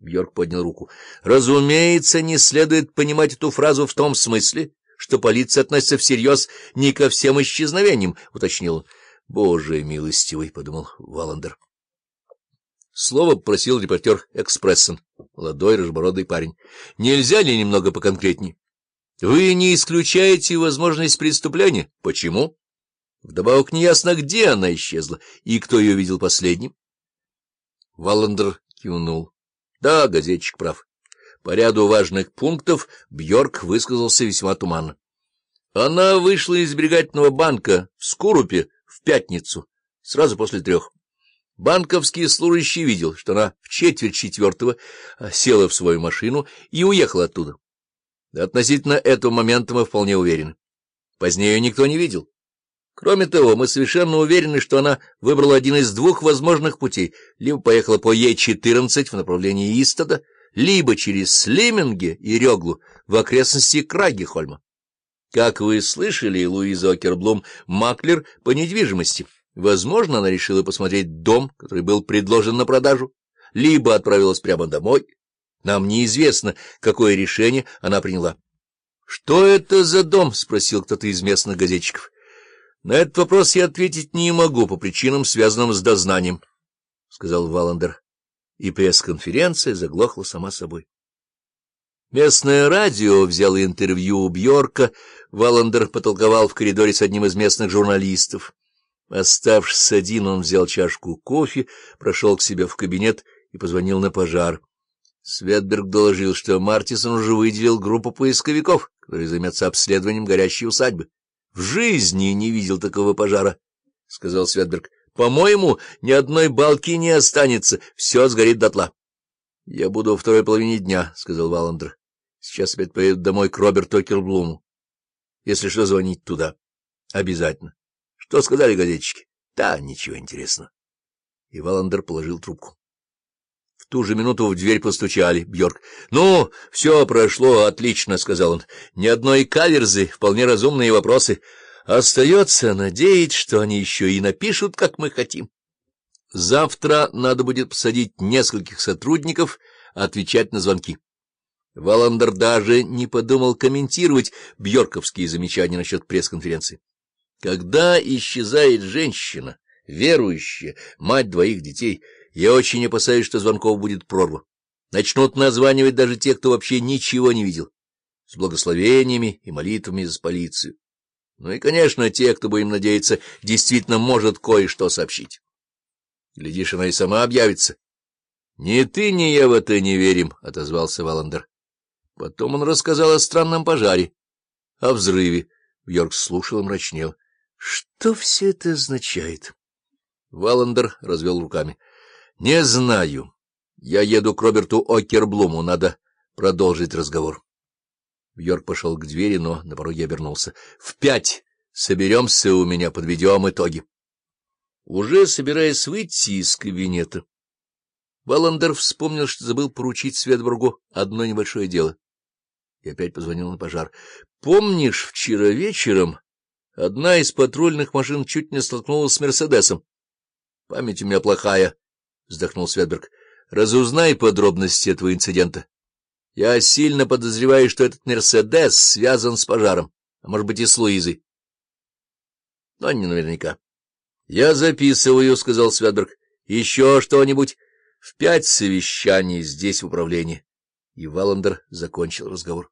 Бьорк поднял руку. — Разумеется, не следует понимать эту фразу в том смысле, что полиция относится всерьез не ко всем исчезновениям, — уточнил Боже милостивый, — подумал Валандер. Слово попросил репортер Экспрессен, молодой рыжебородый парень. — Нельзя ли немного поконкретней? — Вы не исключаете возможность преступления. Почему? Вдобавок неясно, где она исчезла и кто ее видел последним. Валандер кивнул. Да, газетчик прав. По ряду важных пунктов Бьорк высказался весьма туманно. Она вышла из сберегательного банка в Скурупе в пятницу, сразу после трех. Банковский служащий видел, что она в четверть четвертого села в свою машину и уехала оттуда. Относительно этого момента мы вполне уверены. Позднее ее никто не видел. Кроме того, мы совершенно уверены, что она выбрала один из двух возможных путей. Либо поехала по Е-14 в направлении Истода, либо через Слиминге и Реглу в окрестности Крагихольма. Как вы слышали, Луиза Окерблум — маклер по недвижимости. Возможно, она решила посмотреть дом, который был предложен на продажу, либо отправилась прямо домой. Нам неизвестно, какое решение она приняла. — Что это за дом? — спросил кто-то из местных газетчиков. На этот вопрос я ответить не могу по причинам, связанным с дознанием, — сказал Валандер, и пресс-конференция заглохла сама собой. Местное радио взяло интервью у Бьорка, Валандер потолковал в коридоре с одним из местных журналистов. Оставшись один, он взял чашку кофе, прошел к себе в кабинет и позвонил на пожар. Светберг доложил, что Мартисон уже выделил группу поисковиков, которые займутся обследованием горящей усадьбы. В жизни не видел такого пожара, — сказал Светберг. — По-моему, ни одной балки не останется, все сгорит дотла. — Я буду во второй половине дня, — сказал Валандер. — Сейчас опять поеду домой к Роберту Керблуму. Если что, звонить туда. — Обязательно. — Что сказали газетчики? — Да, ничего интересного. И Валандер положил трубку. Ту же минуту в дверь постучали. Бьорк. — Ну, все прошло отлично, — сказал он. — Ни одной каверзы, вполне разумные вопросы. Остается надеяться, что они еще и напишут, как мы хотим. Завтра надо будет посадить нескольких сотрудников, отвечать на звонки. Валандер даже не подумал комментировать бьорковские замечания насчет пресс-конференции. Когда исчезает женщина, верующая, мать двоих детей — я очень опасаюсь, что звонков будет прорва. Начнут названивать даже те, кто вообще ничего не видел, с благословениями и молитвами за полицию. Ну и, конечно, те, кто, будем надеяться, действительно может кое-что сообщить. Глядишь, она и сама объявится. — Ни ты, ни я в это не верим, — отозвался Валандер. Потом он рассказал о странном пожаре, о взрыве. Йорк слушал и мрачнел. — Что все это означает? Валандер развел руками. — Не знаю. Я еду к Роберту Окерблуму. Надо продолжить разговор. Йорк пошел к двери, но на пороге обернулся. — В пять соберемся у меня, подведем итоги. Уже собираясь выйти из кабинета, Валандер вспомнил, что забыл поручить Светбургу одно небольшое дело. И опять позвонил на пожар. — Помнишь, вчера вечером одна из патрульных машин чуть не столкнулась с Мерседесом? Память у меня плохая. — вздохнул Светберг. — Разузнай подробности этого инцидента. Я сильно подозреваю, что этот «Мерседес» связан с пожаром, а может быть и с Луизой. Но не наверняка. — Я записываю, — сказал Светберг. — Еще что-нибудь? В пять совещаний здесь в управлении. И Валандер закончил разговор.